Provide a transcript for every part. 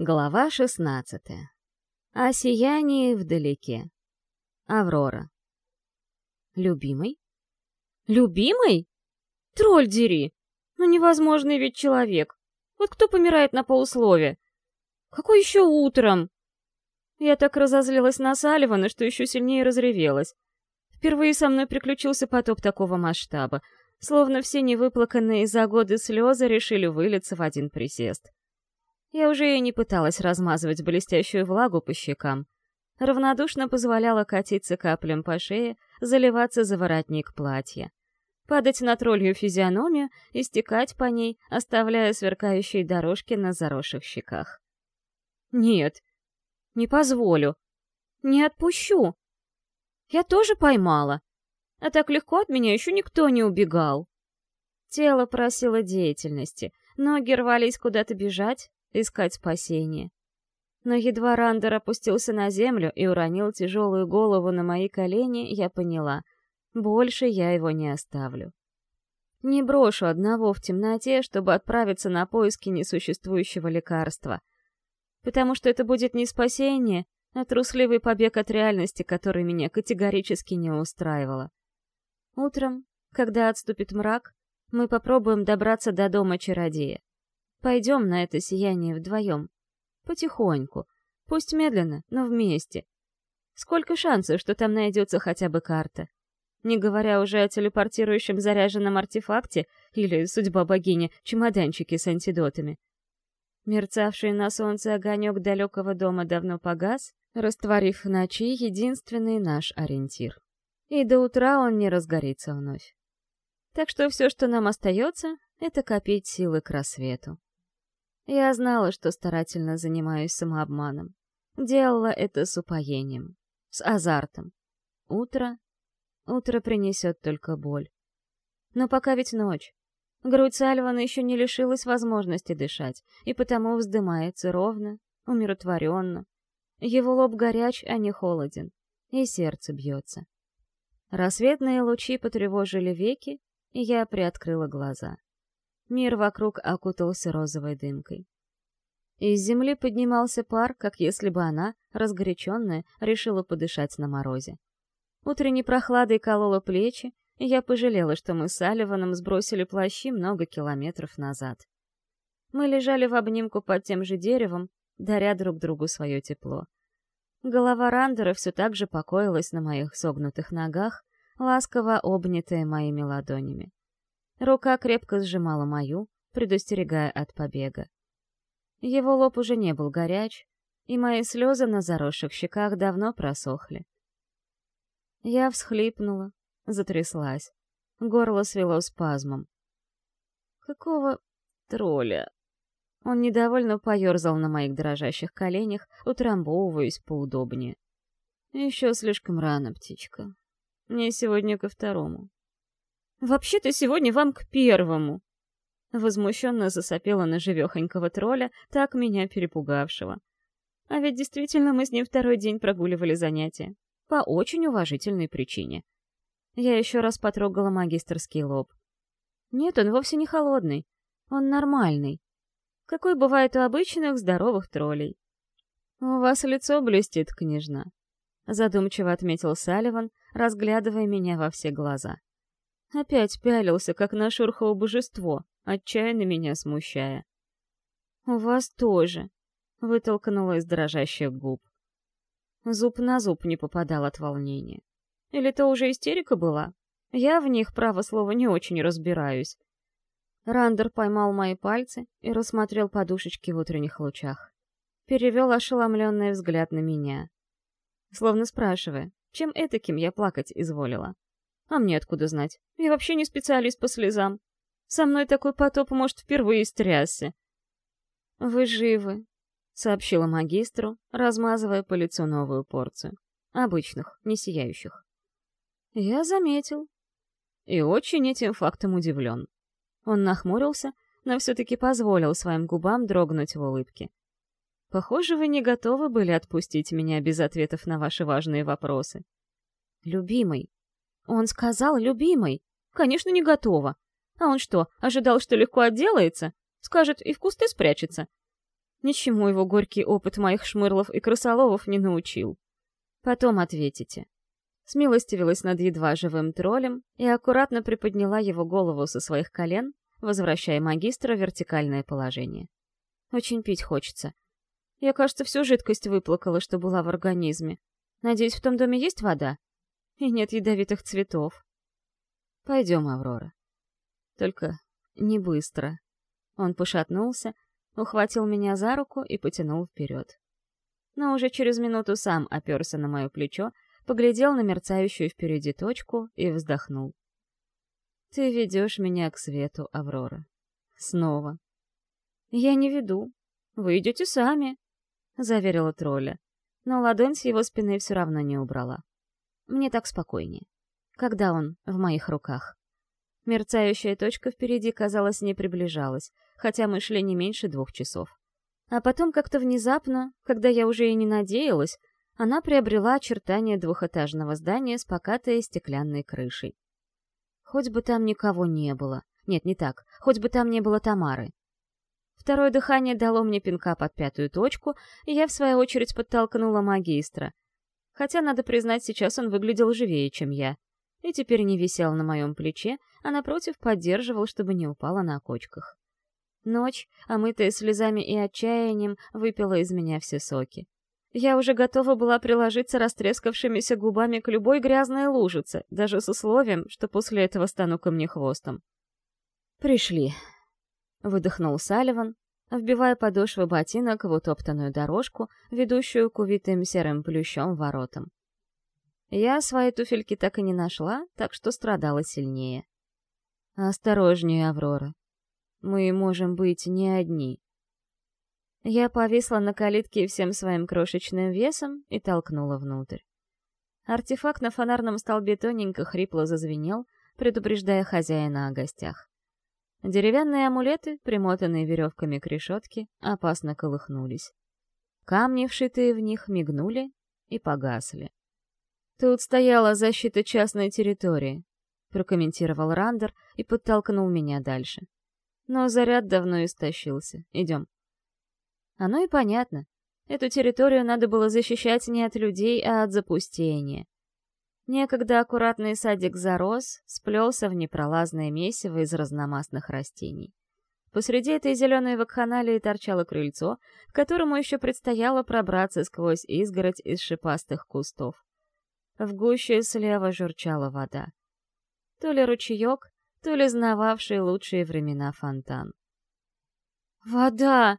Глава шестнадцатая. О сиянии вдалеке. Аврора. Любимый? Любимый? Тролль дери! Ну невозможный ведь человек. Вот кто помирает на полуслове? Какой еще утром? Я так разозлилась на Салливана, что еще сильнее разревелась. Впервые со мной приключился потоп такого масштаба, словно все невыплаканные за годы слезы решили вылиться в один присест. Я уже и не пыталась размазывать блестящую влагу по щекам. Равнодушно позволяла катиться каплям по шее, заливаться за воротник платья. Падать на троллью физиономию и стекать по ней, оставляя сверкающие дорожки на заросших щеках. «Нет, не позволю. Не отпущу. Я тоже поймала. А так легко от меня еще никто не убегал». Тело просило деятельности, ноги рвались куда-то бежать, искать спасение. Но едва Рандер опустился на землю и уронил тяжелую голову на мои колени, я поняла — больше я его не оставлю. Не брошу одного в темноте, чтобы отправиться на поиски несуществующего лекарства. Потому что это будет не спасение, а трусливый побег от реальности, который меня категорически не устраивало. Утром, когда отступит мрак, мы попробуем добраться до дома чародея. Пойдем на это сияние вдвоем. Потихоньку. Пусть медленно, но вместе. Сколько шансов, что там найдется хотя бы карта? Не говоря уже о телепортирующем заряженном артефакте или, судьба богини, чемоданчике с антидотами. Мерцавший на солнце огонек далекого дома давно погас, растворив в ночи единственный наш ориентир. И до утра он не разгорится вновь. Так что все, что нам остается, это копить силы к рассвету. Я знала, что старательно занимаюсь самообманом. Делала это с упоением, с азартом. Утро, утро принесет только боль. Но пока ведь ночь. Грудь Сальвана еще не лишилась возможности дышать, и потому вздымается ровно, умиротворенно. Его лоб горяч, а не холоден, и сердце бьется. Рассветные лучи потревожили веки, и я приоткрыла глаза. Мир вокруг окутался розовой дымкой. Из земли поднимался пар, как если бы она, разгоряченная, решила подышать на морозе. Утренней прохладой колола плечи, и я пожалела, что мы с Аливаном сбросили плащи много километров назад. Мы лежали в обнимку под тем же деревом, даря друг другу свое тепло. Голова Рандера все так же покоилась на моих согнутых ногах, ласково обнятая моими ладонями. Рука крепко сжимала мою, предостерегая от побега. Его лоб уже не был горяч, и мои слезы на заросших щеках давно просохли. Я всхлипнула, затряслась. Горло свело спазмом. «Какого тролля?» Он недовольно поерзал на моих дрожащих коленях, утрамбовываясь поудобнее. «Еще слишком рано, птичка. Мне сегодня ко второму. «Вообще-то сегодня вам к первому!» Возмущенно засопела на живехонького тролля, так меня перепугавшего. А ведь действительно мы с ним второй день прогуливали занятия. По очень уважительной причине. Я еще раз потрогала магистрский лоб. Нет, он вовсе не холодный. Он нормальный. Какой бывает у обычных здоровых троллей. «У вас лицо блестит, княжна», — задумчиво отметил Салливан, разглядывая меня во все глаза. Опять пялился, как на шурхово божество, отчаянно меня смущая. «У вас тоже», — вытолкнула из дрожащих губ. Зуб на зуб не попадал от волнения. Или это уже истерика была? Я в них, право слова, не очень разбираюсь. Рандер поймал мои пальцы и рассмотрел подушечки в утренних лучах. Перевел ошеломленный взгляд на меня. Словно спрашивая, чем этаким я плакать изволила. А мне откуда знать? Я вообще не специалист по слезам. Со мной такой потоп, может, впервые стрясся. «Вы живы», — сообщила магистру, размазывая по лицу новую порцию. Обычных, не сияющих. Я заметил. И очень этим фактом удивлен. Он нахмурился, но все-таки позволил своим губам дрогнуть в улыбке. Похоже, вы не готовы были отпустить меня без ответов на ваши важные вопросы. Любимый, он сказал «любимый». Конечно, не готова. А он что, ожидал, что легко отделается? Скажет, и в кусты спрячется. Ничему его горький опыт моих шмырлов и крысоловов не научил. Потом ответите. Смилостивилась над едва живым троллем и аккуратно приподняла его голову со своих колен, возвращая магистра в вертикальное положение. Очень пить хочется. Я, кажется, всю жидкость выплакала, что была в организме. Надеюсь, в том доме есть вода? И нет ядовитых цветов. Пойдем, Аврора. Только не быстро. Он пошатнулся, ухватил меня за руку и потянул вперед. Но уже через минуту сам оперся на мое плечо, поглядел на мерцающую впереди точку и вздохнул. «Ты ведешь меня к свету, Аврора. Снова». «Я не веду. Вы идете сами», — заверила тролля, но ладонь с его спины все равно не убрала. Мне так спокойнее. Когда он в моих руках? Мерцающая точка впереди, казалось, не приближалась, хотя мы шли не меньше двух часов. А потом как-то внезапно, когда я уже и не надеялась, она приобрела очертания двухэтажного здания с покатой стеклянной крышей. Хоть бы там никого не было. Нет, не так. Хоть бы там не было Тамары. Второе дыхание дало мне пинка под пятую точку, и я, в свою очередь, подтолкнула магистра. Хотя, надо признать, сейчас он выглядел живее, чем я и теперь не висел на моем плече, а напротив поддерживал, чтобы не упала на кочках. Ночь, омытая слезами и отчаянием, выпила из меня все соки. Я уже готова была приложиться растрескавшимися губами к любой грязной лужице, даже с условием, что после этого стану камнехвостом. «Пришли», — выдохнул Салливан, вбивая подошвы ботинок в утоптанную дорожку, ведущую к увитым серым плющом воротам. Я свои туфельки так и не нашла, так что страдала сильнее. «Осторожнее, Аврора. Мы можем быть не одни». Я повисла на калитке всем своим крошечным весом и толкнула внутрь. Артефакт на фонарном столбе тоненько хрипло зазвенел, предупреждая хозяина о гостях. Деревянные амулеты, примотанные веревками к решетке, опасно колыхнулись. Камни, вшитые в них, мигнули и погасли. «Тут стояла защита частной территории», — прокомментировал Рандер и подтолкнул меня дальше. «Но заряд давно истощился. Идем». Оно и понятно. Эту территорию надо было защищать не от людей, а от запустения. Некогда аккуратный садик зарос, сплелся в непролазное месиво из разномастных растений. Посреди этой зеленой вакханалии торчало крыльцо, к которому еще предстояло пробраться сквозь изгородь из шипастых кустов. В гуще слева журчала вода. То ли ручеек, то ли знававший лучшие времена фонтан. «Вода!»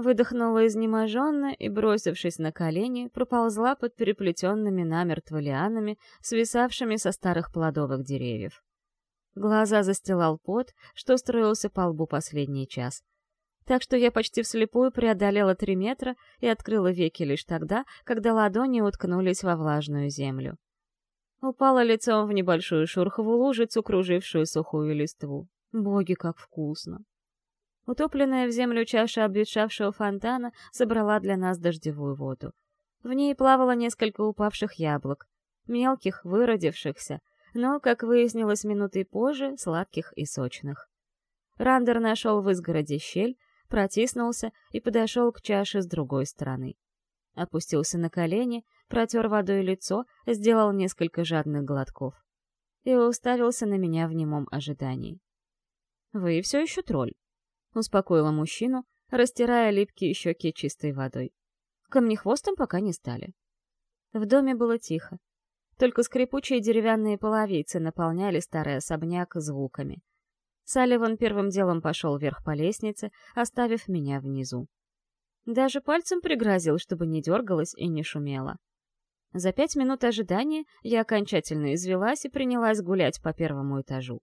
Выдохнула изнеможенно и, бросившись на колени, проползла под переплетенными намертво лианами, свисавшими со старых плодовых деревьев. Глаза застилал пот, что строился по лбу последний час так что я почти вслепую преодолела три метра и открыла веки лишь тогда, когда ладони уткнулись во влажную землю. Упала лицом в небольшую шурховую лужицу, кружившую сухую листву. Боги, как вкусно! Утопленная в землю чаша обветшавшего фонтана собрала для нас дождевую воду. В ней плавало несколько упавших яблок, мелких, выродившихся, но, как выяснилось минутой позже, сладких и сочных. Рандер нашел в изгороде щель, протиснулся и подошел к чаше с другой стороны. Опустился на колени, протер водой лицо, сделал несколько жадных глотков. И уставился на меня в немом ожидании. «Вы все еще тролль», — успокоила мужчину, растирая липкие щеки чистой водой. Камнехвостом пока не стали. В доме было тихо. Только скрипучие деревянные половицы наполняли старый особняк звуками. Салливан первым делом пошел вверх по лестнице, оставив меня внизу. Даже пальцем пригрозил, чтобы не дергалась и не шумела. За пять минут ожидания я окончательно извелась и принялась гулять по первому этажу.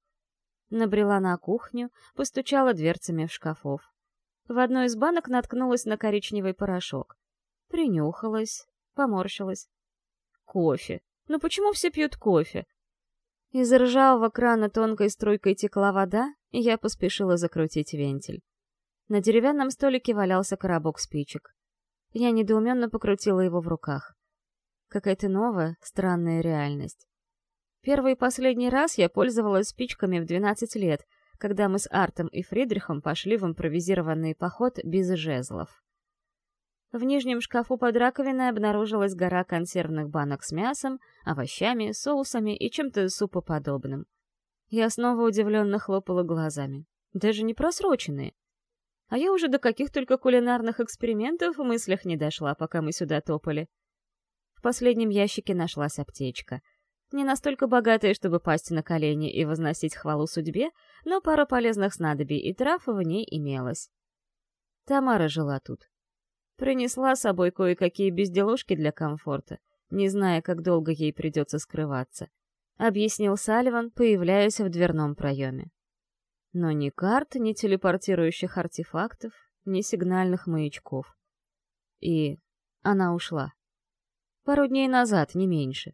Набрела на кухню, постучала дверцами в шкафов. В одной из банок наткнулась на коричневый порошок. Принюхалась, поморщилась. Кофе. Ну почему все пьют кофе? Из ржавого крана тонкой струйкой текла вода, и я поспешила закрутить вентиль. На деревянном столике валялся коробок спичек. Я недоуменно покрутила его в руках. Какая-то новая, странная реальность. Первый и последний раз я пользовалась спичками в 12 лет, когда мы с Артом и Фридрихом пошли в импровизированный поход без жезлов. В нижнем шкафу под раковиной обнаружилась гора консервных банок с мясом, овощами, соусами и чем-то супоподобным. Я снова удивленно хлопала глазами. Даже не просроченные. А я уже до каких только кулинарных экспериментов в мыслях не дошла, пока мы сюда топали. В последнем ящике нашлась аптечка. Не настолько богатая, чтобы пасть на колени и возносить хвалу судьбе, но пара полезных снадобий и трав в ней имелась. Тамара жила тут. Принесла с собой кое-какие безделушки для комфорта, не зная, как долго ей придется скрываться. Объяснил Салливан, появляясь в дверном проеме. Но ни карт, ни телепортирующих артефактов, ни сигнальных маячков. И она ушла. Пару дней назад, не меньше.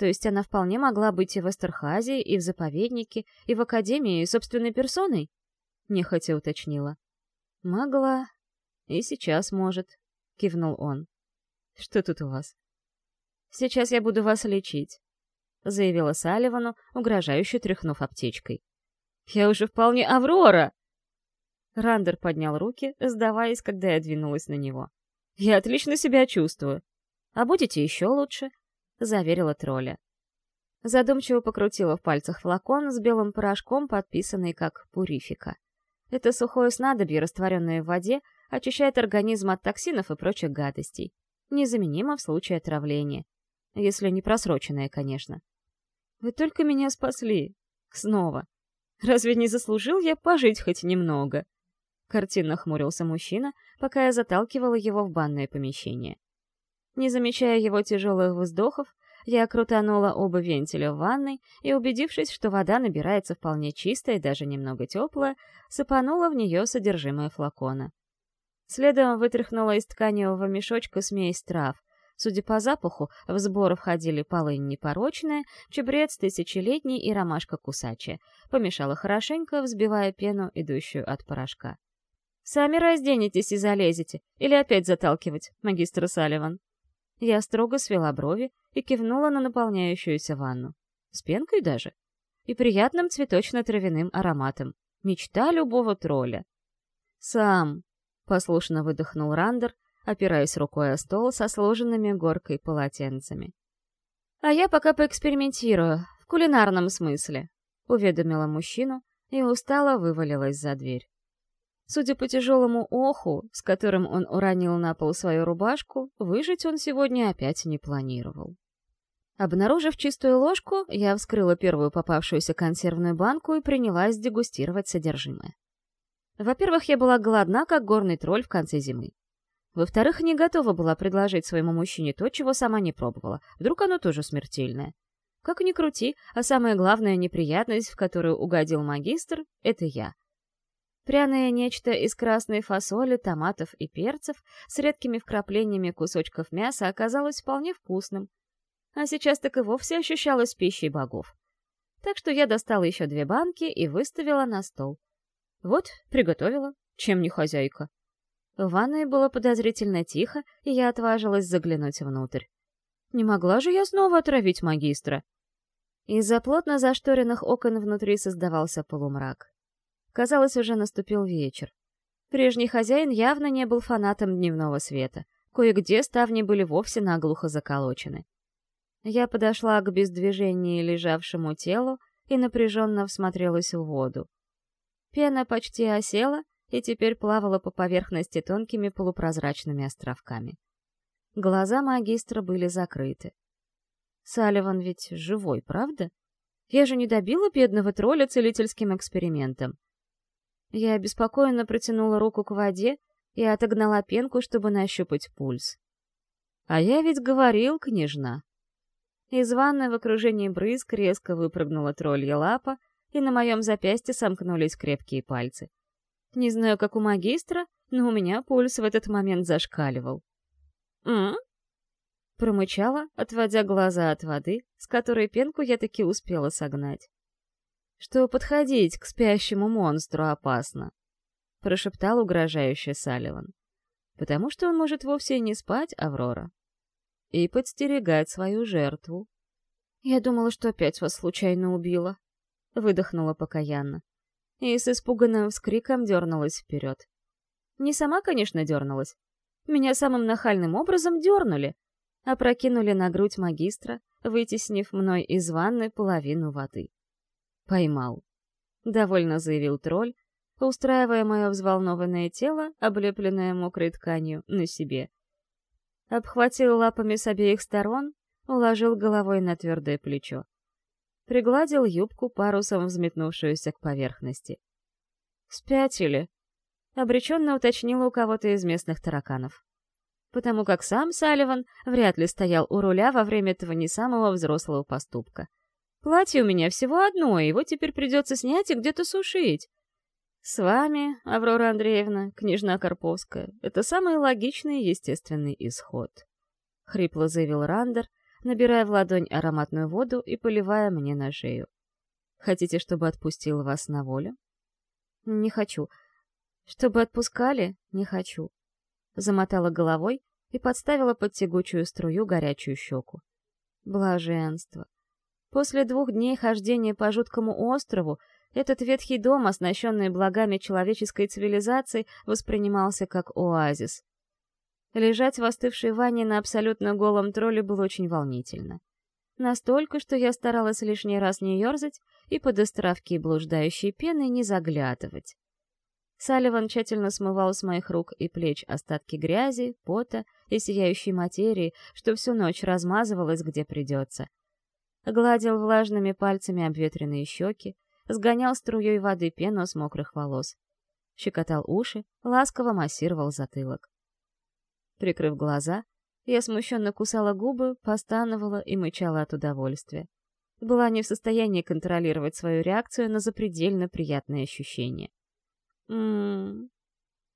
То есть она вполне могла быть и в Эстерхазе, и в заповеднике, и в академии собственной персоной? Нехотя уточнила. Могла. И сейчас может, кивнул он. Что тут у вас? Сейчас я буду вас лечить, заявила Салливану, угрожающе тряхнув аптечкой. Я уже вполне Аврора!» Рандер поднял руки, сдаваясь, когда я двинулась на него. «Я отлично себя чувствую. А будете еще лучше?» — заверила тролля. Задумчиво покрутила в пальцах флакон с белым порошком, подписанный как «Пурифика». Это сухое снадобье, растворенное в воде, очищает организм от токсинов и прочих гадостей. Незаменимо в случае отравления. Если не просроченное, конечно. Вы только меня спасли. Снова. Разве не заслужил я пожить хоть немного?» Картинно хмурился мужчина, пока я заталкивала его в банное помещение. Не замечая его тяжелых вздохов, я крутанула оба вентиля в ванной и, убедившись, что вода набирается вполне чистая и даже немного теплая, сыпанула в нее содержимое флакона. Следом вытряхнула из тканевого мешочка смесь трав, Судя по запаху, в сбор входили полынь непорочная, чебрец тысячелетний и ромашка кусачая. Помешала хорошенько, взбивая пену, идущую от порошка. «Сами разденетесь и залезете, или опять заталкивать, магистр Салливан?» Я строго свела брови и кивнула на наполняющуюся ванну. С пенкой даже. И приятным цветочно-травяным ароматом. Мечта любого тролля. «Сам!» — послушно выдохнул Рандер, опираясь рукой о стол со сложенными горкой полотенцами. «А я пока поэкспериментирую, в кулинарном смысле», — уведомила мужчину и устало вывалилась за дверь. Судя по тяжелому оху, с которым он уронил на пол свою рубашку, выжить он сегодня опять не планировал. Обнаружив чистую ложку, я вскрыла первую попавшуюся консервную банку и принялась дегустировать содержимое. Во-первых, я была голодна, как горный тролль в конце зимы. Во-вторых, не готова была предложить своему мужчине то, чего сама не пробовала. Вдруг оно тоже смертельное. Как ни крути, а самая главная неприятность, в которую угодил магистр, — это я. Пряное нечто из красной фасоли, томатов и перцев с редкими вкраплениями кусочков мяса оказалось вполне вкусным. А сейчас так и вовсе ощущалось пищей богов. Так что я достала еще две банки и выставила на стол. Вот, приготовила, чем не хозяйка. В ванной было подозрительно тихо, и я отважилась заглянуть внутрь. Не могла же я снова отравить магистра? Из-за плотно зашторенных окон внутри создавался полумрак. Казалось, уже наступил вечер. Прежний хозяин явно не был фанатом дневного света. Кое-где ставни были вовсе наглухо заколочены. Я подошла к бездвижении лежавшему телу и напряженно всмотрелась в воду. Пена почти осела, и теперь плавала по поверхности тонкими полупрозрачными островками. Глаза магистра были закрыты. Салливан ведь живой, правда? Я же не добила бедного тролля целительским экспериментом. Я обеспокоенно протянула руку к воде и отогнала пенку, чтобы нащупать пульс. А я ведь говорил, княжна. Из ванны в окружении брызг резко выпрыгнула троллья лапа, и на моем запястье сомкнулись крепкие пальцы. Не знаю, как у магистра, но у меня пульс в этот момент зашкаливал. «М?», Промычала, отводя глаза от воды, с которой пенку я таки успела согнать. «Что подходить к спящему монстру опасно», — прошептал угрожающий Салливан. «Потому что он может вовсе не спать, Аврора, и подстерегать свою жертву». «Я думала, что опять вас случайно убила», — выдохнула покаянно. и с испуганным вскриком дернулась вперед. Не сама, конечно, дернулась. Меня самым нахальным образом дернули, опрокинули на грудь магистра, вытеснив мной из ванны половину воды. «Поймал», — довольно заявил тролль, устраивая мое взволнованное тело, облепленное мокрой тканью, на себе. Обхватил лапами с обеих сторон, уложил головой на твердое плечо. Пригладил юбку, парусом взметнувшуюся к поверхности. «Спятили?» — обреченно уточнила у кого-то из местных тараканов. Потому как сам Салливан вряд ли стоял у руля во время этого не самого взрослого поступка. Платье у меня всего одно, его теперь придется снять и где-то сушить. С вами, Аврора Андреевна, княжна Карповская, это самый логичный и естественный исход. Хрипло заявил Рандер, набирая в ладонь ароматную воду и поливая мне на шею. Хотите, чтобы отпустил вас на волю? Не хочу. Чтобы отпускали? Не хочу. Замотала головой и подставила под тягучую струю горячую щеку. Блаженство. После двух дней хождения по жуткому острову этот ветхий дом, оснащенный благами человеческой цивилизации, воспринимался как оазис. Лежать в остывшей ванне на абсолютно голом тролле было очень волнительно. Настолько, что я старалась лишний раз не ерзать и под островки блуждающей пены не заглядывать. Салливан тщательно смывал с моих рук и плеч остатки грязи, пота и сияющей материи, что всю ночь размазывалось где придется. Гладил влажными пальцами обветренные щеки, сгонял струей воды пену с мокрых волос. Щекотал уши, ласково массировал затылок. Прикрыв глаза, я смущенно кусала губы, постановала и мычала от удовольствия. Была не в состоянии контролировать свою реакцию на запредельно приятные ощущения. «М-м-м,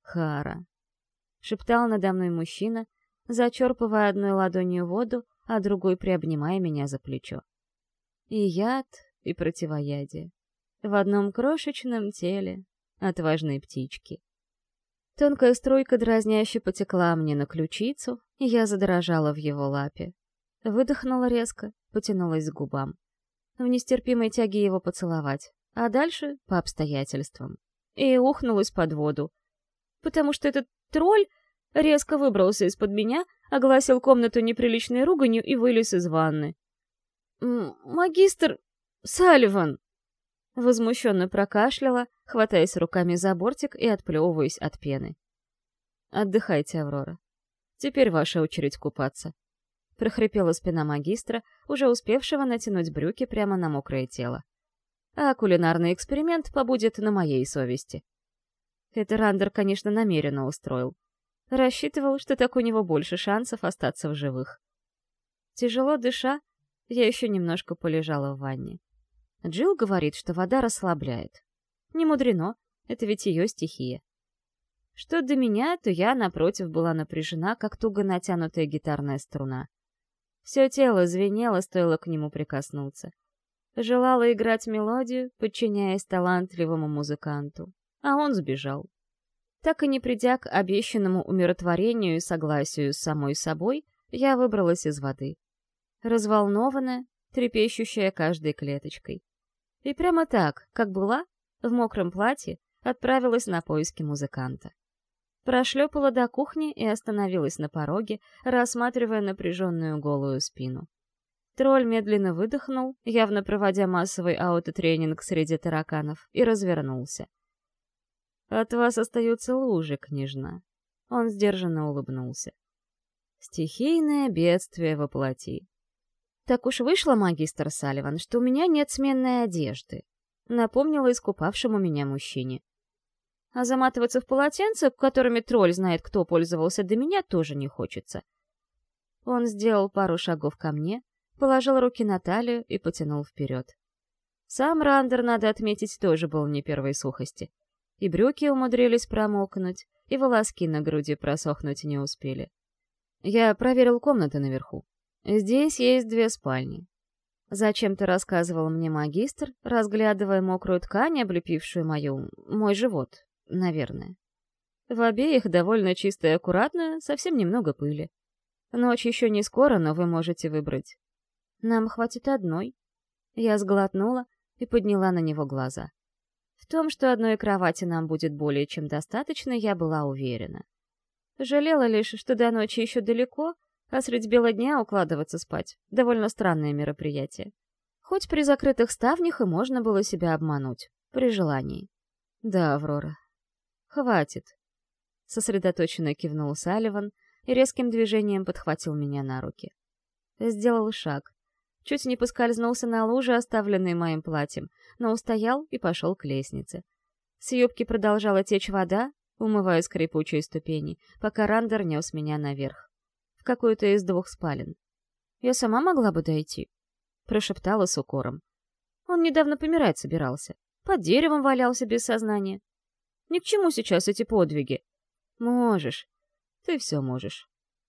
Хара», — шептал надо мной мужчина, зачерпывая одной ладонью воду, а другой приобнимая меня за плечо. И яд, и противоядие в одном крошечном теле отважной птички. Тонкая струйка дразняще потекла мне на ключицу, и я задрожала в его лапе. Выдохнула резко, потянулась к губам. В нестерпимой тяге его поцеловать, а дальше — по обстоятельствам. И ухнулась под воду. Потому что этот тролль резко выбрался из-под меня, огласил комнату неприличной руганью и вылез из ванны. «Магистр Салливан!» Возмущенно прокашляла, хватаясь руками за бортик и отплевываясь от пены. «Отдыхайте, Аврора. Теперь ваша очередь купаться», — прохрипела спина магистра, уже успевшего натянуть брюки прямо на мокрое тело. «А кулинарный эксперимент побудет на моей совести». Это Рандер, конечно, намеренно устроил. Рассчитывал, что так у него больше шансов остаться в живых. Тяжело дыша, я еще немножко полежала в ванне. Джилл говорит, что вода расслабляет. Не мудрено, это ведь ее стихия. Что до меня, то я, напротив, была напряжена, как туго натянутая гитарная струна. Все тело звенело, стоило к нему прикоснуться. Желала играть мелодию, подчиняясь талантливому музыканту. А он сбежал. Так и не придя к обещанному умиротворению и согласию с самой собой, я выбралась из воды. Разволнованная, трепещущая каждой клеточкой. И прямо так, как была, в мокром платье, отправилась на поиски музыканта. Прошлепала до кухни и остановилась на пороге, рассматривая напряженную голую спину. Тролль медленно выдохнул, явно проводя массовый аутотренинг среди тараканов, и развернулся. «От вас остаются лужи, княжна». Он сдержанно улыбнулся. «Стихийное бедствие воплоти. «Так уж вышло, магистр Салливан, что у меня нет сменной одежды», — напомнила искупавшему меня мужчине. А заматываться в полотенце, которыми тролль знает, кто пользовался до меня, тоже не хочется. Он сделал пару шагов ко мне, положил руки на талию и потянул вперед. Сам Рандер, надо отметить, тоже был не первой сухости. И брюки умудрились промокнуть, и волоски на груди просохнуть не успели. Я проверил комнаты наверху. Здесь есть две спальни. Зачем-то рассказывал мне магистр, разглядывая мокрую ткань, облепившую мою... мой живот, наверное. В обеих довольно чисто и аккуратно, совсем немного пыли. Ночь еще не скоро, но вы можете выбрать. Нам хватит одной. Я сглотнула и подняла на него глаза. В том, что одной кровати нам будет более чем достаточно, я была уверена. Жалела лишь, что до ночи еще далеко, а средь бела дня укладываться спать — довольно странное мероприятие. Хоть при закрытых ставнях и можно было себя обмануть, при желании. Да, Аврора. Хватит. Сосредоточенно кивнул Салливан и резким движением подхватил меня на руки. Сделал шаг. Чуть не поскользнулся на луже, оставленной моим платьем, но устоял и пошел к лестнице. С юбки продолжала течь вода, умывая скрипучие ступени, пока Рандер нес меня наверх. В какую-то из двух спален. Я сама могла бы дойти, — прошептала с укором. Он недавно помирать собирался. Под деревом валялся без сознания. Ни к чему сейчас эти подвиги. Можешь. Ты все можешь.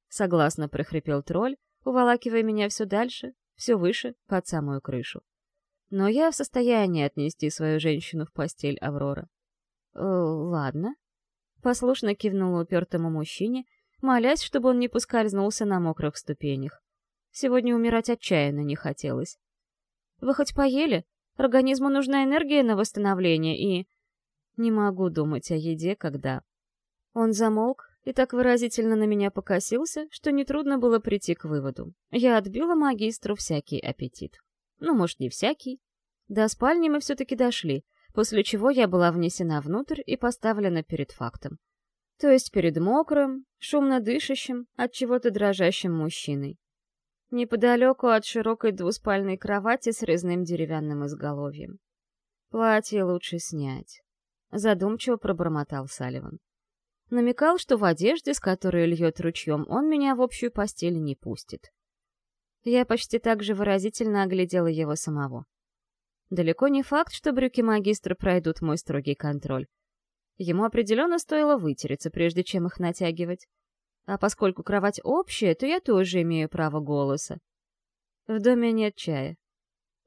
Согласно прохрипел тролль, уволакивая меня все дальше, все выше, под самую крышу. Но я в состоянии отнести свою женщину в постель Аврора. «Э, ладно. Послушно кивнула упертому мужчине, молясь, чтобы он не поскользнулся на мокрых ступенях. Сегодня умирать отчаянно не хотелось. «Вы хоть поели? Организму нужна энергия на восстановление и...» «Не могу думать о еде, когда...» Он замолк и так выразительно на меня покосился, что нетрудно было прийти к выводу. Я отбила магистру всякий аппетит. Ну, может, не всякий. До спальни мы все-таки дошли, после чего я была внесена внутрь и поставлена перед фактом. То есть перед мокрым, шумно дышащим, от чего-то дрожащим мужчиной неподалеку от широкой двуспальной кровати с резным деревянным изголовьем. «Платье лучше снять», — задумчиво пробормотал Салливан. Намекал, что в одежде, с которой льет ручьем, он меня в общую постель не пустит. Я почти так же выразительно оглядела его самого. Далеко не факт, что брюки магистра пройдут мой строгий контроль. Ему определенно стоило вытереться, прежде чем их натягивать. А поскольку кровать общая, то я тоже имею право голоса. В доме нет чая.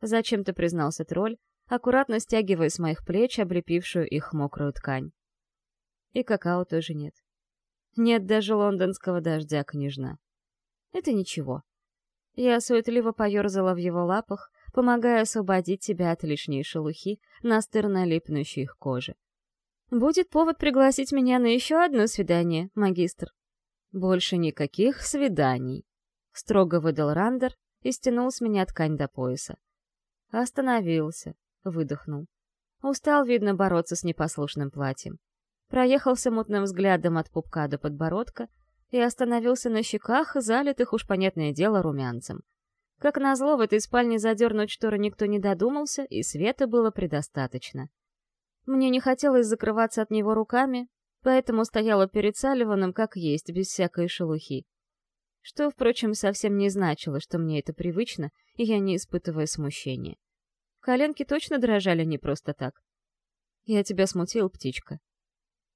Зачем-то признался тролль, аккуратно стягивая с моих плеч облепившую их мокрую ткань. И какао тоже нет. Нет даже лондонского дождя, княжна. Это ничего. Я суетливо поерзала в его лапах, помогая освободить себя от лишней шелухи, настырно липнущей их кожи. Будет повод пригласить меня на еще одно свидание, магистр. «Больше никаких свиданий», — строго выдал Рандер и стянул с меня ткань до пояса. Остановился, выдохнул. Устал, видно, бороться с непослушным платьем. Проехался мутным взглядом от пупка до подбородка и остановился на щеках, залитых, уж понятное дело, румянцем. Как назло, в этой спальне задернуть шторы никто не додумался, и света было предостаточно. Мне не хотелось закрываться от него руками, поэтому стояла перед Салливаном как есть, без всякой шелухи. Что, впрочем, совсем не значило, что мне это привычно, и я не испытываю смущения. Коленки точно дрожали не просто так. «Я тебя смутил, птичка».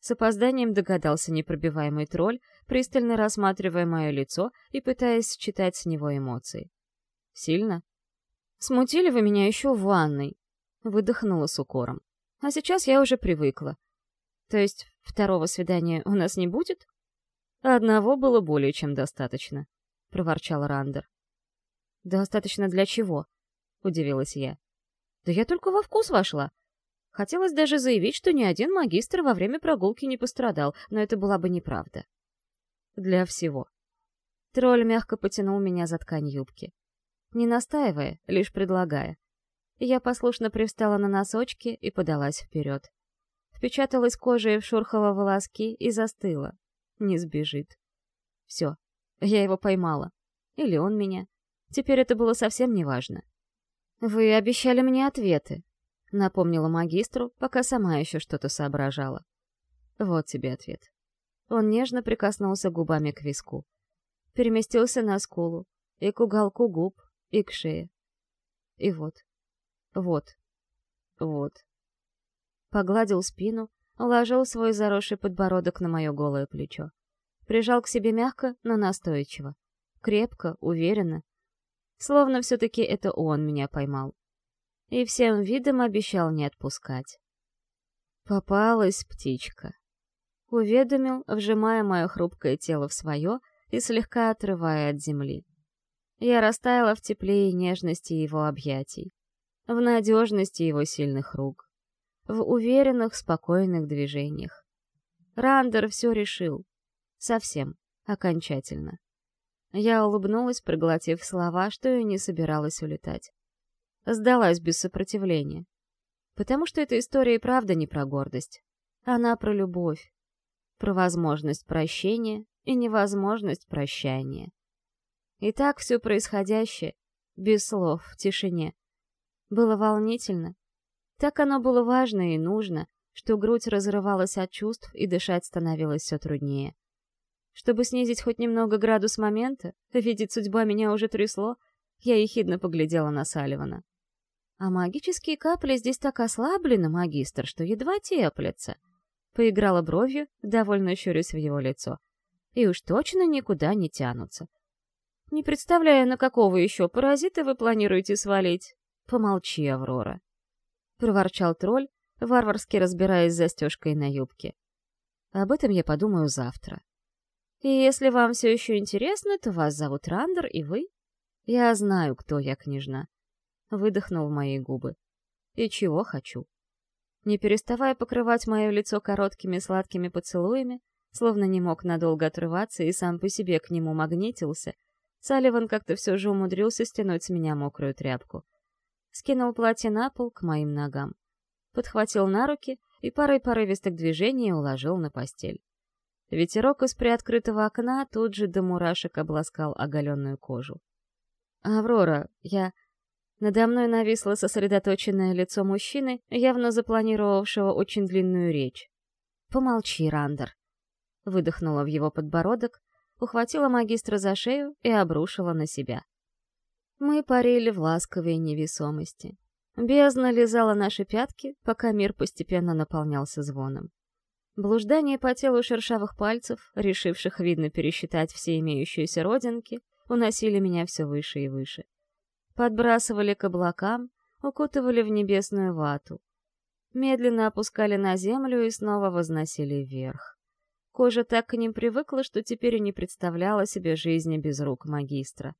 С опозданием догадался непробиваемый тролль, пристально рассматривая мое лицо и пытаясь читать с него эмоции. «Сильно?» «Смутили вы меня еще в ванной», — выдохнула с укором. «А сейчас я уже привыкла. То есть второго свидания у нас не будет? Одного было более чем достаточно, проворчал Рандер. Достаточно для чего? удивилась я. Да я только во вкус вошла. Хотелось даже заявить, что ни один магистр во время прогулки не пострадал, но это была бы неправда. Для всего. Тролль мягко потянул меня за ткань юбки. Не настаивая, лишь предлагая. Я послушно привстала на носочки и подалась вперед впечаталась кожей в шурхово волоски и застыла. Не сбежит. Все, я его поймала. Или он меня. Теперь это было совсем неважно. «Вы обещали мне ответы», — напомнила магистру, пока сама еще что-то соображала. Вот тебе ответ. Он нежно прикоснулся губами к виску. Переместился на скулу, и к уголку губ, и к шее. И вот. Вот. Вот погладил спину, уложил свой заросший подбородок на мое голое плечо. Прижал к себе мягко, но настойчиво. Крепко, уверенно. Словно все-таки это он меня поймал. И всем видом обещал не отпускать. «Попалась птичка», — уведомил, вжимая мое хрупкое тело в свое и слегка отрывая от земли. Я растаяла в тепле и нежности его объятий, в надежности его сильных рук. в уверенных, спокойных движениях. Рандер все решил. Совсем, окончательно. Я улыбнулась, проглотив слова, что и не собиралась улетать. Сдалась без сопротивления. Потому что эта история и правда не про гордость. Она про любовь. Про возможность прощения и невозможность прощания. И так все происходящее, без слов, в тишине. Было волнительно. Так оно было важно и нужно, что грудь разрывалась от чувств и дышать становилось все труднее. Чтобы снизить хоть немного градус момента, видеть судьба меня уже трясло, я ехидно поглядела на Салливана. А магические капли здесь так ослаблены, магистр, что едва теплятся. Поиграла бровью, довольно щурясь в его лицо. И уж точно никуда не тянутся. Не представляю, на какого еще паразита вы планируете свалить. Помолчи, Аврора. Проворчал тролль, варварски разбираясь с застежкой на юбке. Об этом я подумаю завтра. И если вам все еще интересно, то вас зовут Рандер, и вы? Я знаю, кто я, княжна. Выдохнул в мои губы. И чего хочу. Не переставая покрывать мое лицо короткими сладкими поцелуями, словно не мог надолго отрываться и сам по себе к нему магнитился, Салливан как-то все же умудрился стянуть с меня мокрую тряпку. Скинул платье на пол к моим ногам. Подхватил на руки и парой порывистых движений уложил на постель. Ветерок из приоткрытого окна тут же до мурашек обласкал оголенную кожу. «Аврора, я...» Надо мной нависло сосредоточенное лицо мужчины, явно запланировавшего очень длинную речь. «Помолчи, Рандер!» Выдохнула в его подбородок, ухватила магистра за шею и обрушила на себя. Мы парили в ласковой невесомости. Бездна лизала наши пятки, пока мир постепенно наполнялся звоном. Блуждание по телу шершавых пальцев, решивших, видно, пересчитать все имеющиеся родинки, уносили меня все выше и выше. Подбрасывали к облакам, укутывали в небесную вату. Медленно опускали на землю и снова возносили вверх. Кожа так к ним привыкла, что теперь и не представляла себе жизни без рук магистра.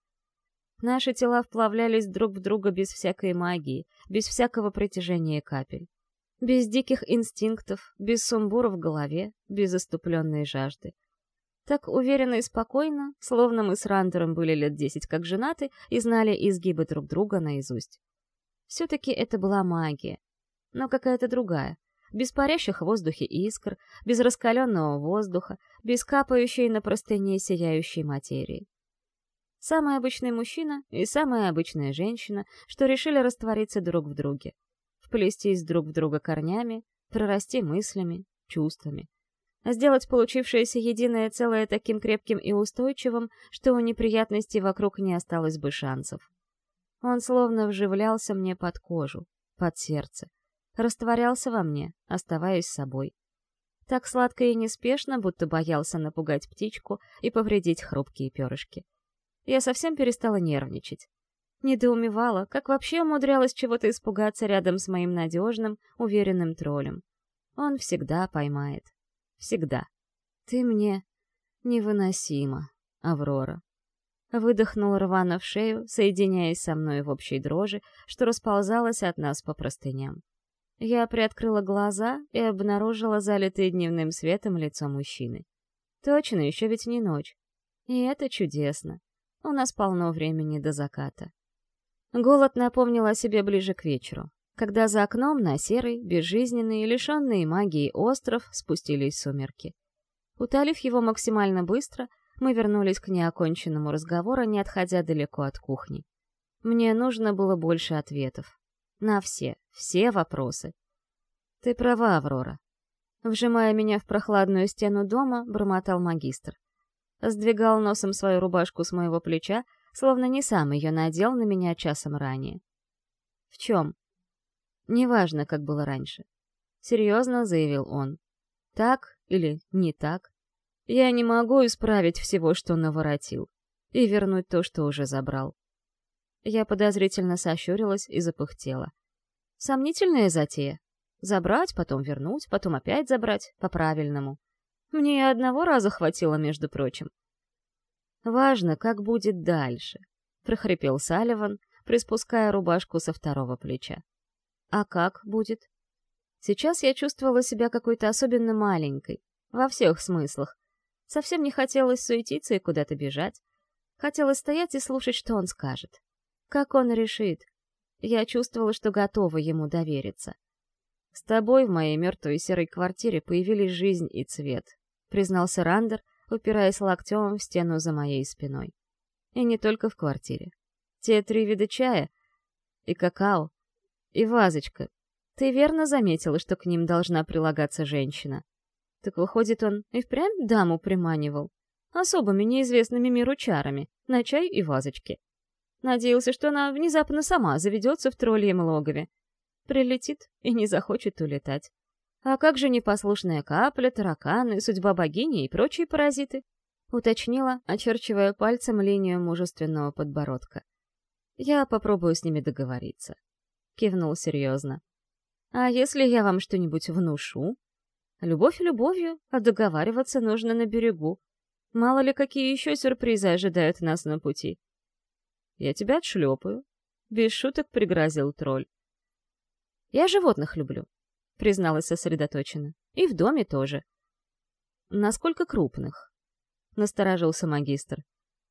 Наши тела вплавлялись друг в друга без всякой магии, без всякого притяжения капель. Без диких инстинктов, без сумбура в голове, без оступленной жажды. Так уверенно и спокойно, словно мы с Рандером были лет десять как женаты и знали изгибы друг друга наизусть. Все-таки это была магия, но какая-то другая, без парящих в воздухе искр, без раскаленного воздуха, без капающей на простыне сияющей материи. Самый обычный мужчина и самая обычная женщина, что решили раствориться друг в друге, вплестись друг в друга корнями, прорасти мыслями, чувствами. Сделать получившееся единое целое таким крепким и устойчивым, что у неприятностей вокруг не осталось бы шансов. Он словно вживлялся мне под кожу, под сердце, растворялся во мне, оставаясь собой. Так сладко и неспешно, будто боялся напугать птичку и повредить хрупкие перышки. Я совсем перестала нервничать. Недоумевала, как вообще умудрялась чего-то испугаться рядом с моим надежным, уверенным троллем. Он всегда поймает. Всегда. Ты мне невыносима, Аврора. Выдохнул рвано в шею, соединяясь со мной в общей дрожи, что расползалась от нас по простыням. Я приоткрыла глаза и обнаружила залитое дневным светом лицо мужчины. Точно, еще ведь не ночь. И это чудесно. У нас полно времени до заката. Голод напомнил о себе ближе к вечеру, когда за окном на серый, безжизненный лишенный магии остров спустились сумерки. Утолив его максимально быстро, мы вернулись к неоконченному разговору, не отходя далеко от кухни. Мне нужно было больше ответов. На все, все вопросы. Ты права, Аврора. Вжимая меня в прохладную стену дома, бормотал магистр. Сдвигал носом свою рубашку с моего плеча, словно не сам ее надел на меня часом ранее. «В чем?» «Неважно, как было раньше», — серьезно заявил он. «Так или не так? Я не могу исправить всего, что наворотил, и вернуть то, что уже забрал». Я подозрительно сощурилась и запыхтела. «Сомнительная затея. Забрать, потом вернуть, потом опять забрать, по-правильному. Мне и одного раза хватило, между прочим. Важно, как будет дальше, прохрипел Салливан, приспуская рубашку со второго плеча. А как будет? Сейчас я чувствовала себя какой-то особенно маленькой, во всех смыслах. Совсем не хотелось суетиться и куда-то бежать. Хотелось стоять и слушать, что он скажет. Как он решит. Я чувствовала, что готова ему довериться. «С тобой в моей мертвой серой квартире появились жизнь и цвет», — признался Рандер, упираясь локтем в стену за моей спиной. И не только в квартире. Те три вида чая и какао, и вазочка. Ты верно заметила, что к ним должна прилагаться женщина. Так выходит, он и впрямь даму приманивал. Особыми неизвестными миру чарами, на чай и вазочки. Надеялся, что она внезапно сама заведется в тролльем логове. Прилетит и не захочет улетать. А как же непослушная капля, тараканы, судьба богини и прочие паразиты? Уточнила, очерчивая пальцем линию мужественного подбородка. Я попробую с ними договориться. Кивнул серьезно. А если я вам что-нибудь внушу? Любовь любовью, а договариваться нужно на берегу. Мало ли, какие еще сюрпризы ожидают нас на пути. Я тебя отшлепаю. Без шуток пригрозил тролль. Я животных люблю, призналась сосредоточенно. И в доме тоже. Насколько крупных? Насторожился магистр.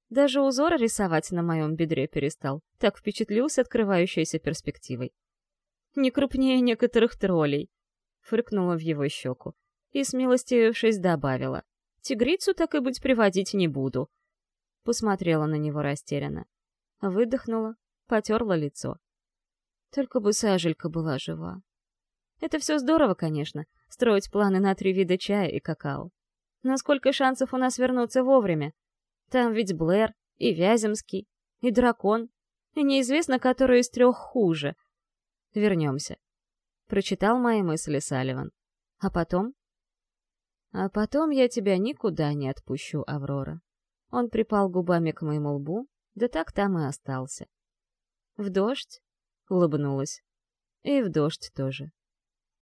Даже узоры рисовать на моем бедре перестал. Так впечатлился открывающейся перспективой. Не крупнее некоторых троллей. Фыркнула в его щеку. И, смилостивившись, добавила. Тигрицу так и быть приводить не буду. Посмотрела на него растерянно. Выдохнула, потерла лицо. Только бы Сажелька была жива. Это все здорово, конечно, строить планы на три вида чая и какао. Но сколько шансов у нас вернуться вовремя? Там ведь Блэр, и Вяземский, и Дракон, и неизвестно, который из трех хуже. Вернемся. Прочитал мои мысли Салливан. А потом? А потом я тебя никуда не отпущу, Аврора. Он припал губами к моему лбу, да так там и остался. В дождь? Улыбнулась. И в дождь тоже.